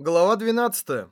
Глава 12.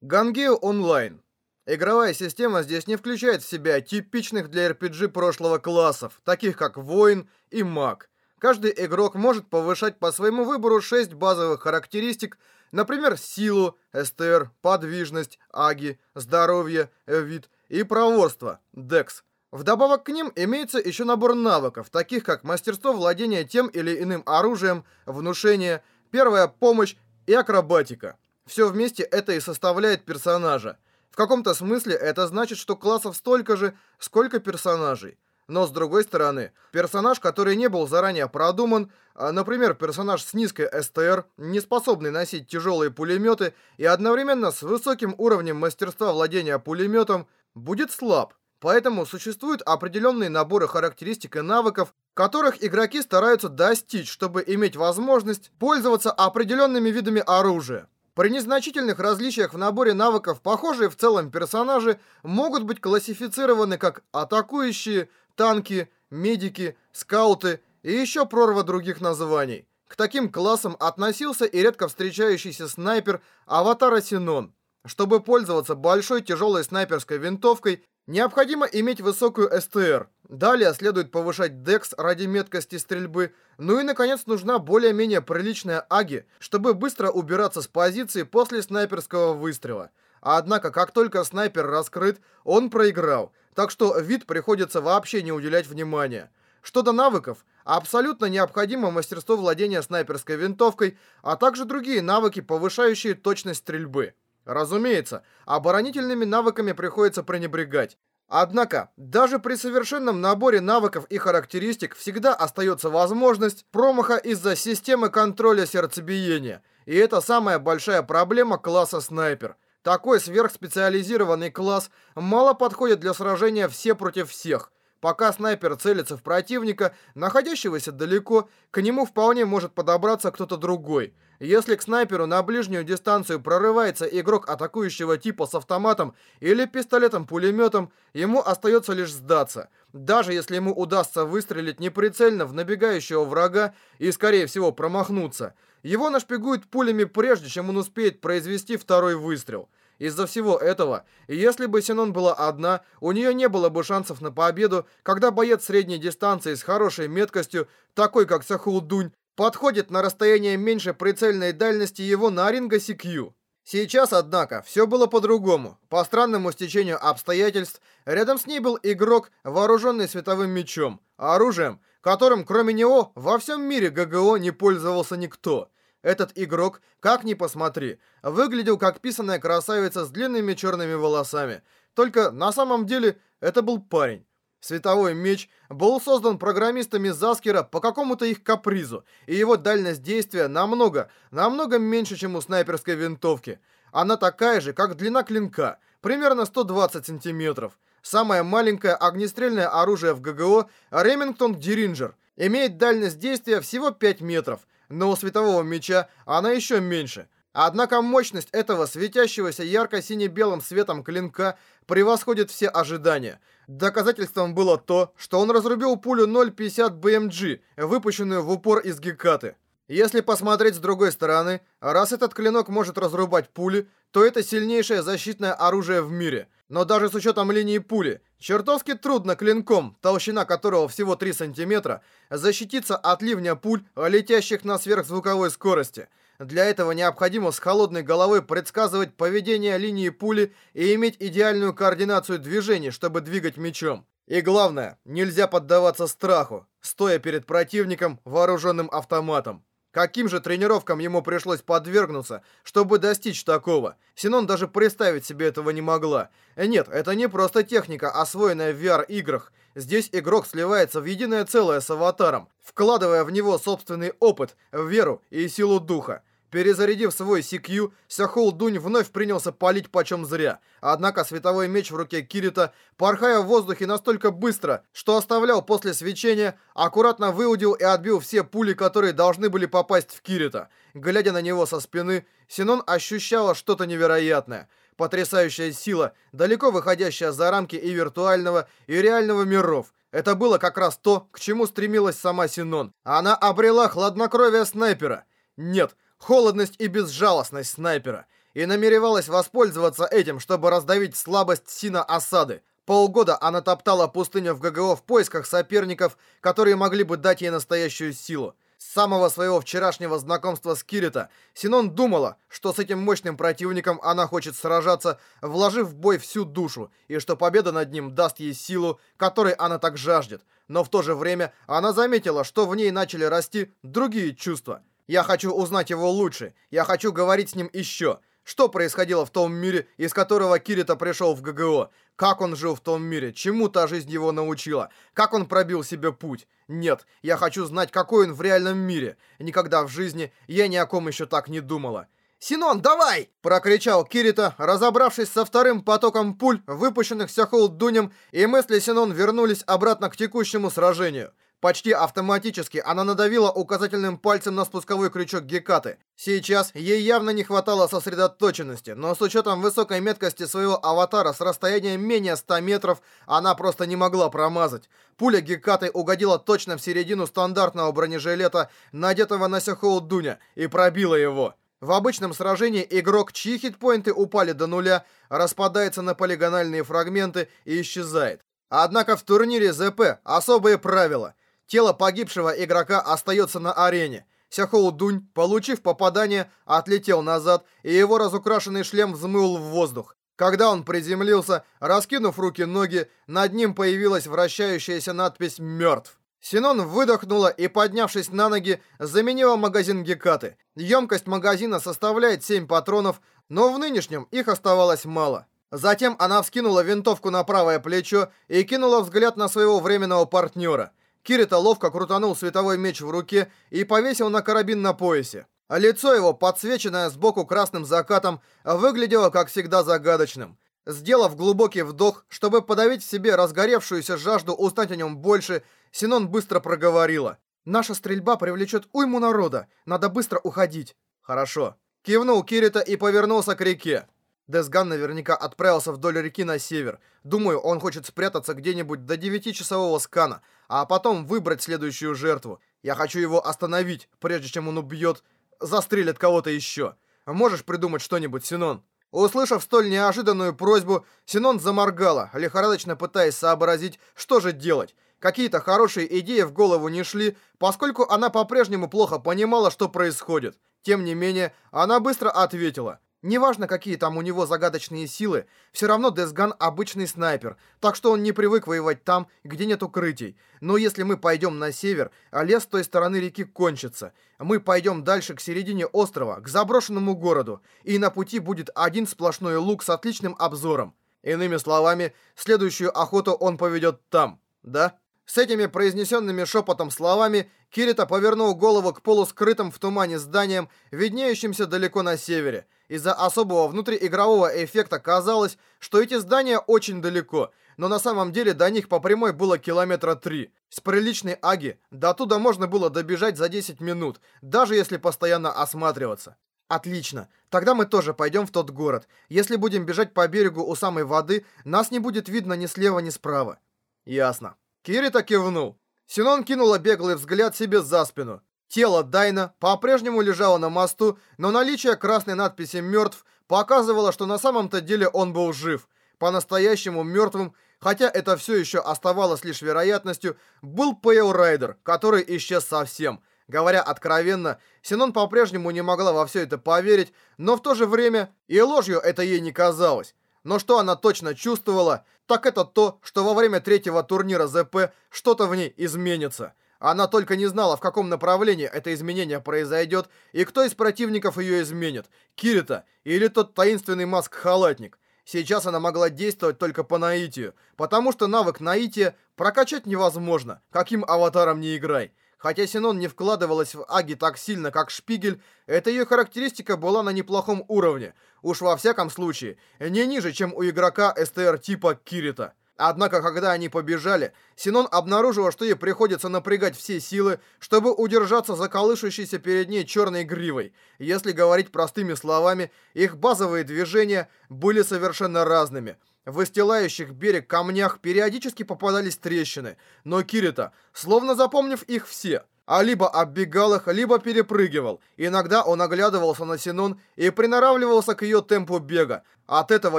Гангео онлайн. Игровая система здесь не включает в себя типичных для RPG прошлого классов, таких как воин и маг. Каждый игрок может повышать по своему выбору 6 базовых характеристик, например, силу, СТР, подвижность, аги, здоровье, вид и проворство, декс. Вдобавок к ним имеется еще набор навыков, таких как мастерство владения тем или иным оружием, внушение, первая помощь и акробатика. Все вместе это и составляет персонажа. В каком-то смысле это значит, что классов столько же, сколько персонажей. Но с другой стороны, персонаж, который не был заранее продуман, а, например, персонаж с низкой СТР, не способный носить тяжелые пулеметы и одновременно с высоким уровнем мастерства владения пулеметом, будет слаб. Поэтому существуют определенные наборы характеристик и навыков, которых игроки стараются достичь, чтобы иметь возможность пользоваться определенными видами оружия. При незначительных различиях в наборе навыков похожие в целом персонажи могут быть классифицированы как атакующие, танки, медики, скауты и еще прорва других названий. К таким классам относился и редко встречающийся снайпер Аватара Синон. Чтобы пользоваться большой тяжелой снайперской винтовкой, Необходимо иметь высокую СТР. Далее следует повышать декс ради меткости стрельбы. Ну и, наконец, нужна более-менее приличная аги, чтобы быстро убираться с позиции после снайперского выстрела. Однако, как только снайпер раскрыт, он проиграл. Так что вид приходится вообще не уделять внимания. Что до навыков, абсолютно необходимо мастерство владения снайперской винтовкой, а также другие навыки, повышающие точность стрельбы. Разумеется, оборонительными навыками приходится пренебрегать. Однако, даже при совершенном наборе навыков и характеристик всегда остается возможность промаха из-за системы контроля сердцебиения. И это самая большая проблема класса снайпер. Такой сверхспециализированный класс мало подходит для сражения все против всех. Пока снайпер целится в противника, находящегося далеко, к нему вполне может подобраться кто-то другой – если к снайперу на ближнюю дистанцию прорывается игрок атакующего типа с автоматом или пистолетом-пулеметом, ему остается лишь сдаться. Даже если ему удастся выстрелить неприцельно в набегающего врага и, скорее всего, промахнуться, его нашпигуют пулями прежде, чем он успеет произвести второй выстрел. Из-за всего этого, если бы Синон была одна, у нее не было бы шансов на победу, когда боец средней дистанции с хорошей меткостью, такой как Сахулдунь, подходит на расстояние меньше прицельной дальности его Наринга CQ. Сейчас, однако, все было по-другому. По странному стечению обстоятельств, рядом с ней был игрок, вооруженный световым мечом, оружием, которым, кроме него, во всем мире ГГО не пользовался никто. Этот игрок, как ни посмотри, выглядел как писаная красавица с длинными черными волосами. Только на самом деле это был парень. Световой меч был создан программистами Заскера по какому-то их капризу, и его дальность действия намного, намного меньше, чем у снайперской винтовки. Она такая же, как длина клинка, примерно 120 сантиметров. Самое маленькое огнестрельное оружие в ГГО — Ремингтон Диринджер. Имеет дальность действия всего 5 метров, но у светового меча она еще меньше — Однако мощность этого светящегося ярко-сине-белым светом клинка превосходит все ожидания. Доказательством было то, что он разрубил пулю 0.50 BMG, выпущенную в упор из Гекаты. Если посмотреть с другой стороны, раз этот клинок может разрубать пули, то это сильнейшее защитное оружие в мире. Но даже с учетом линии пули, чертовски трудно клинком, толщина которого всего 3 сантиметра, защититься от ливня пуль, летящих на сверхзвуковой скорости – для этого необходимо с холодной головой предсказывать поведение линии пули и иметь идеальную координацию движений, чтобы двигать мечом. И главное, нельзя поддаваться страху, стоя перед противником, вооруженным автоматом. Каким же тренировкам ему пришлось подвергнуться, чтобы достичь такого? Синон даже представить себе этого не могла. Нет, это не просто техника, освоенная в VR-играх. Здесь игрок сливается в единое целое с аватаром, вкладывая в него собственный опыт, веру и силу духа. Перезарядив свой CQ, Сяхол Дунь вновь принялся палить почем зря. Однако световой меч в руке Кирита, порхая в воздухе настолько быстро, что оставлял после свечения, аккуратно выудил и отбил все пули, которые должны были попасть в Кирита. Глядя на него со спины, Синон ощущала что-то невероятное. Потрясающая сила, далеко выходящая за рамки и виртуального, и реального миров. Это было как раз то, к чему стремилась сама Синон. Она обрела хладнокровие снайпера. Нет, холодность и безжалостность снайпера, и намеревалась воспользоваться этим, чтобы раздавить слабость Сина Осады. Полгода она топтала пустыню в ГГО в поисках соперников, которые могли бы дать ей настоящую силу. С самого своего вчерашнего знакомства с Кирита Синон думала, что с этим мощным противником она хочет сражаться, вложив в бой всю душу, и что победа над ним даст ей силу, которой она так жаждет. Но в то же время она заметила, что в ней начали расти другие чувства. «Я хочу узнать его лучше, я хочу говорить с ним еще». Что происходило в том мире, из которого Кирита пришел в ГГО? Как он жил в том мире? Чему та жизнь его научила? Как он пробил себе путь? Нет, я хочу знать, какой он в реальном мире. Никогда в жизни я ни о ком еще так не думала. «Синон, давай!» – прокричал Кирита, разобравшись со вторым потоком пуль, выпущенных Сяхол Дунем, и мысли Синон вернулись обратно к текущему сражению. Почти автоматически она надавила указательным пальцем на спусковой крючок Гекаты. Сейчас ей явно не хватало сосредоточенности, но с учетом высокой меткости своего аватара с расстояния менее 100 метров, она просто не могла промазать. Пуля Гекаты угодила точно в середину стандартного бронежилета, надетого на Сяхоу Дуня, и пробила его. В обычном сражении игрок, чьи хитпоинты упали до нуля, распадается на полигональные фрагменты и исчезает. Однако в турнире ЗП особые правила. Тело погибшего игрока остается на арене. Сяхоу Дунь, получив попадание, отлетел назад, и его разукрашенный шлем взмыл в воздух. Когда он приземлился, раскинув руки-ноги, над ним появилась вращающаяся надпись «Мертв». Синон выдохнула и, поднявшись на ноги, заменила магазин Гекаты. Емкость магазина составляет 7 патронов, но в нынешнем их оставалось мало. Затем она вскинула винтовку на правое плечо и кинула взгляд на своего временного партнера – Кирита ловко крутанул световой меч в руке и повесил на карабин на поясе. А лицо его, подсвеченное сбоку красным закатом, выглядело, как всегда, загадочным. Сделав глубокий вдох, чтобы подавить в себе разгоревшуюся жажду узнать о нем больше, Синон быстро проговорила. «Наша стрельба привлечет уйму народа. Надо быстро уходить». «Хорошо». Кивнул Кирита и повернулся к реке. Десган наверняка отправился вдоль реки на север. Думаю, он хочет спрятаться где-нибудь до 9-часового скана, а потом выбрать следующую жертву. Я хочу его остановить, прежде чем он убьет, застрелит кого-то еще. Можешь придумать что-нибудь, Синон?» Услышав столь неожиданную просьбу, Синон заморгала, лихорадочно пытаясь сообразить, что же делать. Какие-то хорошие идеи в голову не шли, поскольку она по-прежнему плохо понимала, что происходит. Тем не менее, она быстро ответила. Неважно, какие там у него загадочные силы, все равно Десган обычный снайпер, так что он не привык воевать там, где нет укрытий. Но если мы пойдем на север, а лес с той стороны реки кончится, мы пойдем дальше к середине острова, к заброшенному городу, и на пути будет один сплошной луг с отличным обзором. Иными словами, следующую охоту он поведет там, да? С этими произнесенными шепотом словами Кирита повернул голову к полускрытым в тумане зданиям, виднеющимся далеко на севере – из-за особого внутриигрового эффекта казалось, что эти здания очень далеко, но на самом деле до них по прямой было километра три. С приличной Аги до туда можно было добежать за 10 минут, даже если постоянно осматриваться. Отлично. Тогда мы тоже пойдем в тот город. Если будем бежать по берегу у самой воды, нас не будет видно ни слева, ни справа. Ясно. Кирита кивнул. Синон кинула беглый взгляд себе за спину. Тело Дайна по-прежнему лежало на мосту, но наличие красной надписи «Мертв» показывало, что на самом-то деле он был жив. По-настоящему мертвым, хотя это все еще оставалось лишь вероятностью, был Пейл Райдер, который исчез совсем. Говоря откровенно, Синон по-прежнему не могла во все это поверить, но в то же время и ложью это ей не казалось. Но что она точно чувствовала, так это то, что во время третьего турнира ЗП что-то в ней изменится. Она только не знала, в каком направлении это изменение произойдет и кто из противников ее изменит, Кирита или тот таинственный маск-халатник. Сейчас она могла действовать только по наитию, потому что навык наития прокачать невозможно, каким аватаром не играй. Хотя Синон не вкладывалась в Аги так сильно, как Шпигель, эта ее характеристика была на неплохом уровне. Уж во всяком случае, не ниже, чем у игрока СТР типа Кирита. Однако, когда они побежали, Синон обнаружила, что ей приходится напрягать все силы, чтобы удержаться за колышущейся перед ней черной гривой. Если говорить простыми словами, их базовые движения были совершенно разными. В выстилающих берег камнях периодически попадались трещины, но Кирита, словно запомнив их все, а либо оббегал их, либо перепрыгивал. Иногда он оглядывался на Синон и приноравливался к ее темпу бега. От этого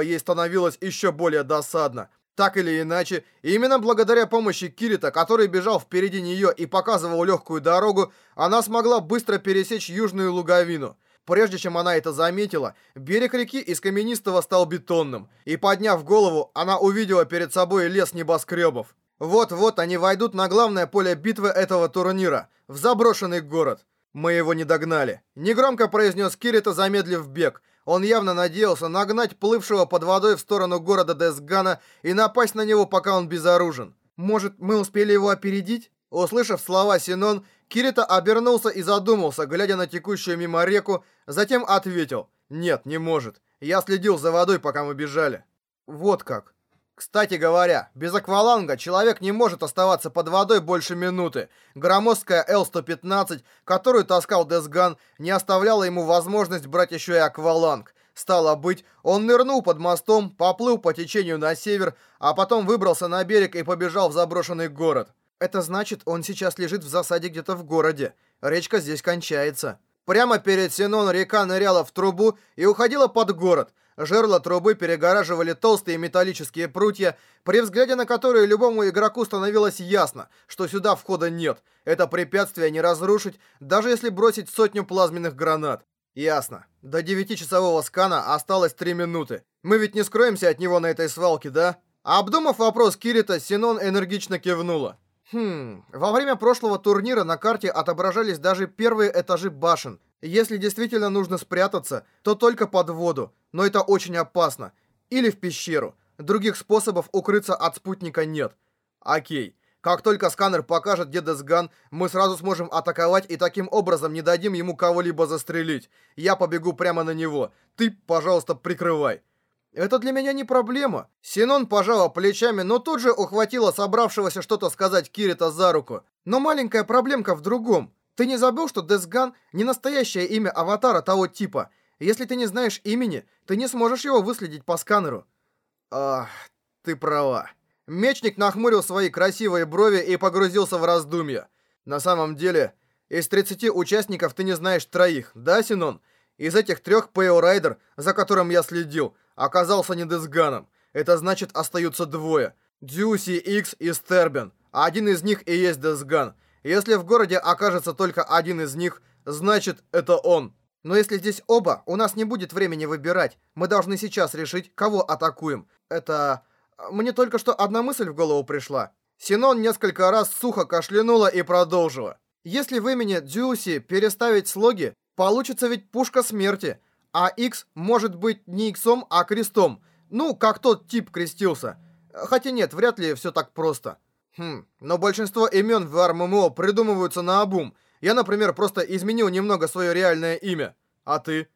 ей становилось еще более досадно. Так или иначе, именно благодаря помощи Кирита, который бежал впереди нее и показывал легкую дорогу, она смогла быстро пересечь южную луговину. Прежде чем она это заметила, берег реки из каменистого стал бетонным, и подняв голову, она увидела перед собой лес небоскребов. Вот-вот они войдут на главное поле битвы этого турнира, в заброшенный город. Мы его не догнали. Негромко произнес Кирита, замедлив бег. Он явно надеялся нагнать плывшего под водой в сторону города Десгана и напасть на него, пока он безоружен. Может, мы успели его опередить? Услышав слова Синон, Кирита обернулся и задумался, глядя на текущую мимо реку, затем ответил. «Нет, не может. Я следил за водой, пока мы бежали». «Вот как». Кстати говоря, без акваланга человек не может оставаться под водой больше минуты. Громоздкая Л-115, которую таскал Десган, не оставляла ему возможность брать еще и акваланг. Стало быть, он нырнул под мостом, поплыл по течению на север, а потом выбрался на берег и побежал в заброшенный город. Это значит, он сейчас лежит в засаде где-то в городе. Речка здесь кончается. Прямо перед Синон река ныряла в трубу и уходила под город. Жерла трубы перегораживали толстые металлические прутья, при взгляде на которые любому игроку становилось ясно, что сюда входа нет. Это препятствие не разрушить, даже если бросить сотню плазменных гранат. Ясно. До девятичасового скана осталось три минуты. Мы ведь не скроемся от него на этой свалке, да? Обдумав вопрос Кирита, Синон энергично кивнула. Хм, во время прошлого турнира на карте отображались даже первые этажи башен. Если действительно нужно спрятаться, то только под воду, но это очень опасно. Или в пещеру. Других способов укрыться от спутника нет. Окей. Как только сканер покажет, где Десган, мы сразу сможем атаковать и таким образом не дадим ему кого-либо застрелить. Я побегу прямо на него. Ты, пожалуйста, прикрывай. Это для меня не проблема. Синон пожала плечами, но тут же ухватила собравшегося что-то сказать Кирита за руку. Но маленькая проблемка в другом. Ты не забыл, что Десган не настоящее имя аватара того типа? Если ты не знаешь имени, ты не сможешь его выследить по сканеру. Ах, ты права. Мечник нахмурил свои красивые брови и погрузился в раздумья. На самом деле, из 30 участников ты не знаешь троих, да, Синон? Из этих трех Пэйо Райдер, за которым я следил, оказался не Десганом. Это значит, остаются двое. Дюси Икс и Стербен. Один из них и есть Десган. Если в городе окажется только один из них, значит, это он. Но если здесь оба, у нас не будет времени выбирать. Мы должны сейчас решить, кого атакуем. Это... Мне только что одна мысль в голову пришла. Синон несколько раз сухо кашлянула и продолжила. Если в имени Дюси переставить слоги, получится ведь пушка смерти а X может быть не Иксом, а крестом. Ну, как тот тип крестился. Хотя нет, вряд ли все так просто. Хм, но большинство имен в РММО придумываются на обум. Я, например, просто изменил немного свое реальное имя. А ты?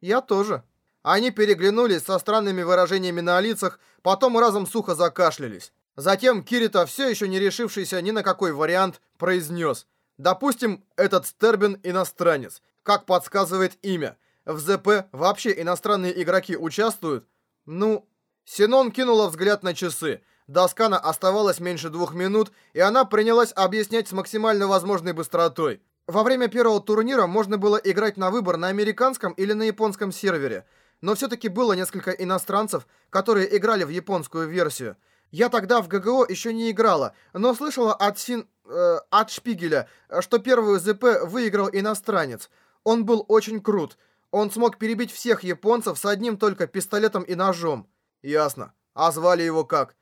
Я тоже. Они переглянулись со странными выражениями на лицах, потом разом сухо закашлялись. Затем Кирита, все еще не решившийся ни на какой вариант, произнес. Допустим, этот Стербин иностранец. Как подсказывает имя. В ЗП вообще иностранные игроки участвуют? Ну, Синон кинула взгляд на часы. До скана оставалось меньше двух минут, и она принялась объяснять с максимально возможной быстротой. Во время первого турнира можно было играть на выбор на американском или на японском сервере, но все-таки было несколько иностранцев, которые играли в японскую версию. Я тогда в ГГО еще не играла, но слышала от Син... Э, от Шпигеля, что первую ЗП выиграл иностранец. Он был очень крут. Он смог перебить всех японцев с одним только пистолетом и ножом. Ясно. А звали его как?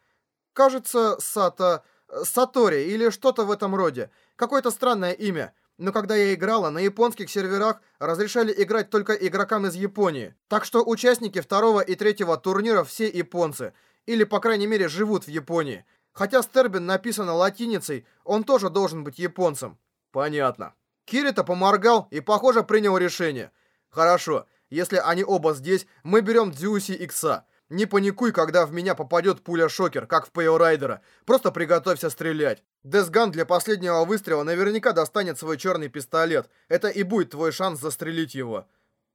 Кажется, Сата... Сатори или что-то в этом роде. Какое-то странное имя. Но когда я играла, на японских серверах разрешали играть только игрокам из Японии. Так что участники второго и третьего турнира все японцы. Или, по крайней мере, живут в Японии. Хотя Стербин написано латиницей, он тоже должен быть японцем. Понятно. Кирита поморгал и, похоже, принял решение – Хорошо, если они оба здесь, мы берем Дзюси Икса. Не паникуй, когда в меня попадет пуля-шокер, как в Пэйо Райдера. Просто приготовься стрелять. Десган для последнего выстрела наверняка достанет свой черный пистолет. Это и будет твой шанс застрелить его.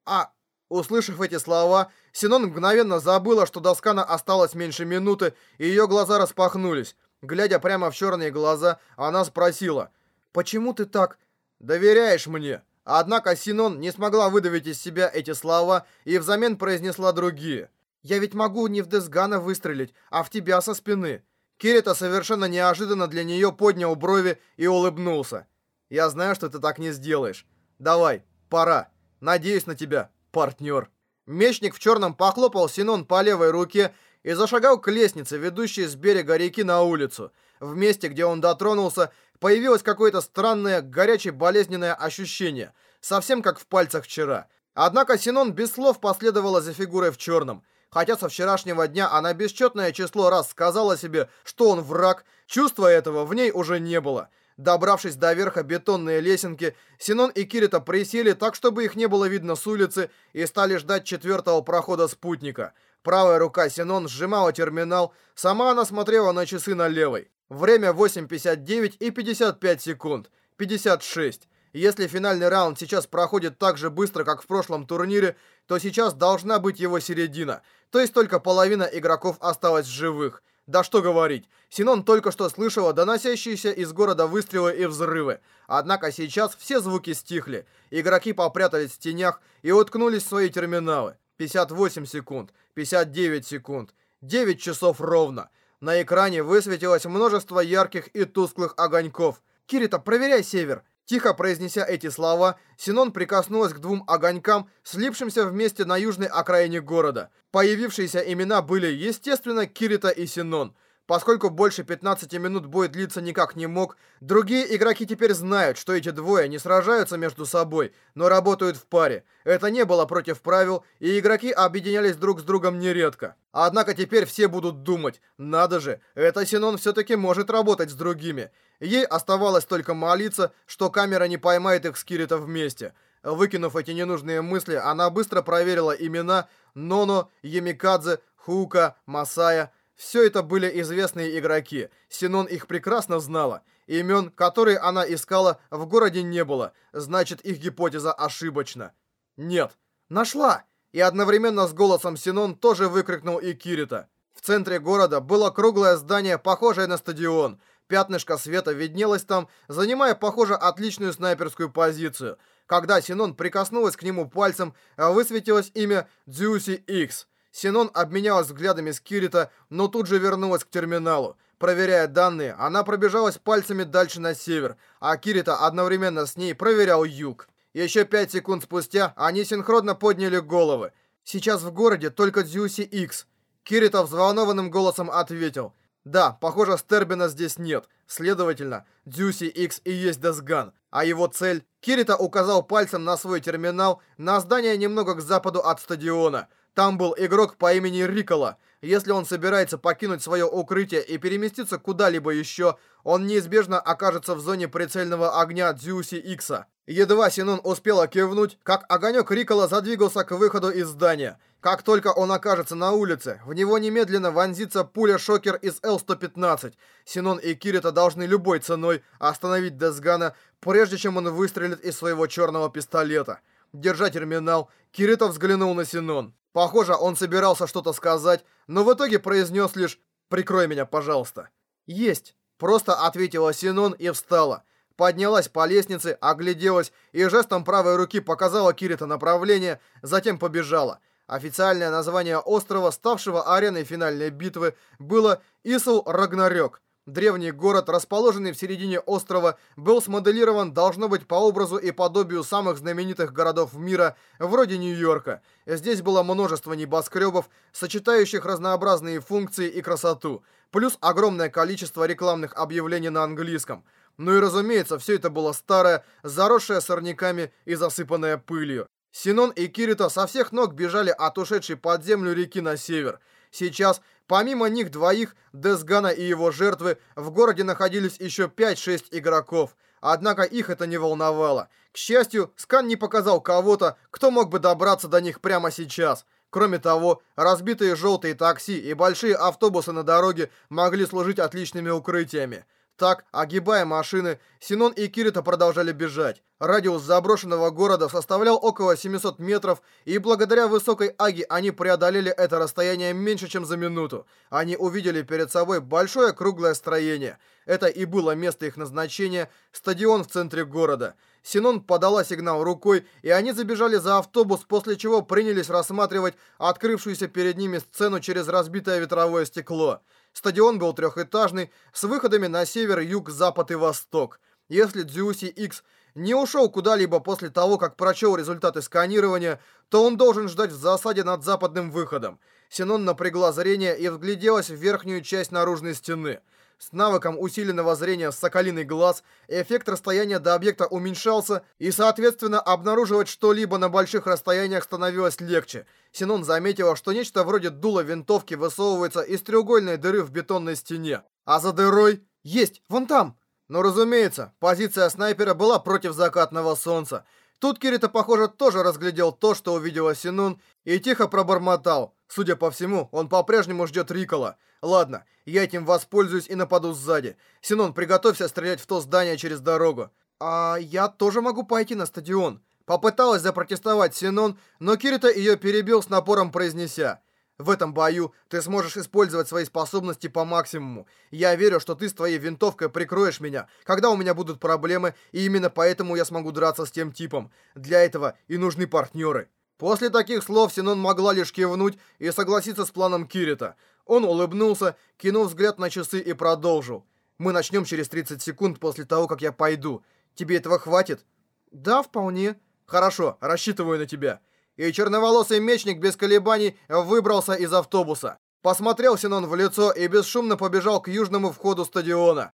А, услышав эти слова, Синон мгновенно забыла, что до скана осталось меньше минуты, и ее глаза распахнулись. Глядя прямо в черные глаза, она спросила, «Почему ты так доверяешь мне?» Однако Синон не смогла выдавить из себя эти слова и взамен произнесла другие. «Я ведь могу не в Десгана выстрелить, а в тебя со спины». Кирита совершенно неожиданно для нее поднял брови и улыбнулся. «Я знаю, что ты так не сделаешь. Давай, пора. Надеюсь на тебя, партнер». Мечник в черном похлопал Синон по левой руке и зашагал к лестнице, ведущей с берега реки на улицу. В месте, где он дотронулся, появилось какое-то странное, горячее, болезненное ощущение, совсем как в пальцах вчера. Однако Синон без слов последовала за фигурой в черном. Хотя со вчерашнего дня она бесчетное число раз сказала себе, что он враг, чувства этого в ней уже не было. Добравшись до верха бетонной лесенки, Синон и Кирита присели так, чтобы их не было видно с улицы, и стали ждать четвертого прохода спутника. Правая рука Синон сжимала терминал, сама она смотрела на часы на левой. Время 8.59 и 55 секунд. 56. Если финальный раунд сейчас проходит так же быстро, как в прошлом турнире, то сейчас должна быть его середина. То есть только половина игроков осталась живых. Да что говорить, Синон только что слышала доносящиеся из города выстрелы и взрывы. Однако сейчас все звуки стихли. Игроки попрятались в тенях и уткнулись в свои терминалы. 58 секунд, 59 секунд, 9 часов ровно. На экране высветилось множество ярких и тусклых огоньков. «Кирита, проверяй север!» Тихо произнеся эти слова, Синон прикоснулась к двум огонькам, слипшимся вместе на южной окраине города. Появившиеся имена были, естественно, Кирита и Синон. Поскольку больше 15 минут бой длиться никак не мог, другие игроки теперь знают, что эти двое не сражаются между собой, но работают в паре. Это не было против правил, и игроки объединялись друг с другом нередко. Однако теперь все будут думать, надо же, это Синон все-таки может работать с другими. Ей оставалось только молиться, что камера не поймает их с Кирита вместе. Выкинув эти ненужные мысли, она быстро проверила имена Ноно, Ямикадзе, Хука, Масая – все это были известные игроки. Синон их прекрасно знала. Имен, которые она искала, в городе не было. Значит, их гипотеза ошибочна. Нет. Нашла! И одновременно с голосом Синон тоже выкрикнул и Кирита. В центре города было круглое здание, похожее на стадион. Пятнышко света виднелось там, занимая, похоже, отличную снайперскую позицию. Когда Синон прикоснулась к нему пальцем, высветилось имя Дзюси Икс. Синон обменялась взглядами с Кирита, но тут же вернулась к терминалу. Проверяя данные, она пробежалась пальцами дальше на север, а Кирита одновременно с ней проверял юг. Еще пять секунд спустя они синхронно подняли головы. Сейчас в городе только Дзюси Икс. Кирита взволнованным голосом ответил. Да, похоже, Стербина здесь нет. Следовательно, Дзюси Икс и есть Десган. А его цель... Кирита указал пальцем на свой терминал на здание немного к западу от стадиона – там был игрок по имени Рикола. Если он собирается покинуть свое укрытие и переместиться куда-либо еще, он неизбежно окажется в зоне прицельного огня Дзюси Икса. Едва Синон успела кивнуть, как огонек Рикола задвигался к выходу из здания. Как только он окажется на улице, в него немедленно вонзится пуля-шокер из Л-115. Синон и Кирита должны любой ценой остановить Десгана, прежде чем он выстрелит из своего черного пистолета. Держа терминал, Кирита взглянул на Синон. Похоже, он собирался что-то сказать, но в итоге произнес лишь «Прикрой меня, пожалуйста». «Есть», — просто ответила Синон и встала. Поднялась по лестнице, огляделась и жестом правой руки показала Кирита направление, затем побежала. Официальное название острова, ставшего ареной финальной битвы, было Исл Рагнарёк. Древний город, расположенный в середине острова, был смоделирован, должно быть, по образу и подобию самых знаменитых городов мира, вроде Нью-Йорка. Здесь было множество небоскребов, сочетающих разнообразные функции и красоту, плюс огромное количество рекламных объявлений на английском. Ну и разумеется, все это было старое, заросшее сорняками и засыпанное пылью. Синон и Кирита со всех ног бежали от ушедшей под землю реки на север. Сейчас Помимо них двоих, Десгана и его жертвы, в городе находились еще 5-6 игроков. Однако их это не волновало. К счастью, Скан не показал кого-то, кто мог бы добраться до них прямо сейчас. Кроме того, разбитые желтые такси и большие автобусы на дороге могли служить отличными укрытиями. Так, огибая машины, Синон и Кирита продолжали бежать. Радиус заброшенного города составлял около 700 метров, и благодаря высокой аги они преодолели это расстояние меньше, чем за минуту. Они увидели перед собой большое круглое строение. Это и было место их назначения – стадион в центре города. Синон подала сигнал рукой, и они забежали за автобус, после чего принялись рассматривать открывшуюся перед ними сцену через разбитое ветровое стекло. Стадион был трехэтажный, с выходами на север, юг, запад и восток. Если Дзюси X не ушел куда-либо после того, как прочел результаты сканирования, то он должен ждать в засаде над западным выходом. Синон напрягла зрение и вгляделась в верхнюю часть наружной стены. С навыком усиленного зрения «Соколиный глаз» эффект расстояния до объекта уменьшался, и, соответственно, обнаруживать что-либо на больших расстояниях становилось легче. Синон заметила, что нечто вроде дула винтовки высовывается из треугольной дыры в бетонной стене. А за дырой... Есть! Вон там! Но, разумеется, позиция снайпера была против закатного солнца. Тут Кирита, похоже, тоже разглядел то, что увидела Синун, и тихо пробормотал. Судя по всему, он по-прежнему ждет Рикола. Ладно, я этим воспользуюсь и нападу сзади. Синон, приготовься стрелять в то здание через дорогу. А я тоже могу пойти на стадион. Попыталась запротестовать Синон, но Кирита ее перебил с напором, произнеся. В этом бою ты сможешь использовать свои способности по максимуму. Я верю, что ты с твоей винтовкой прикроешь меня, когда у меня будут проблемы, и именно поэтому я смогу драться с тем типом. Для этого и нужны партнеры. После таких слов Синон могла лишь кивнуть и согласиться с планом Кирита. Он улыбнулся, кинул взгляд на часы и продолжил. «Мы начнем через 30 секунд после того, как я пойду. Тебе этого хватит?» «Да, вполне». «Хорошо, рассчитываю на тебя». И черноволосый мечник без колебаний выбрался из автобуса. Посмотрел Синон в лицо и бесшумно побежал к южному входу стадиона.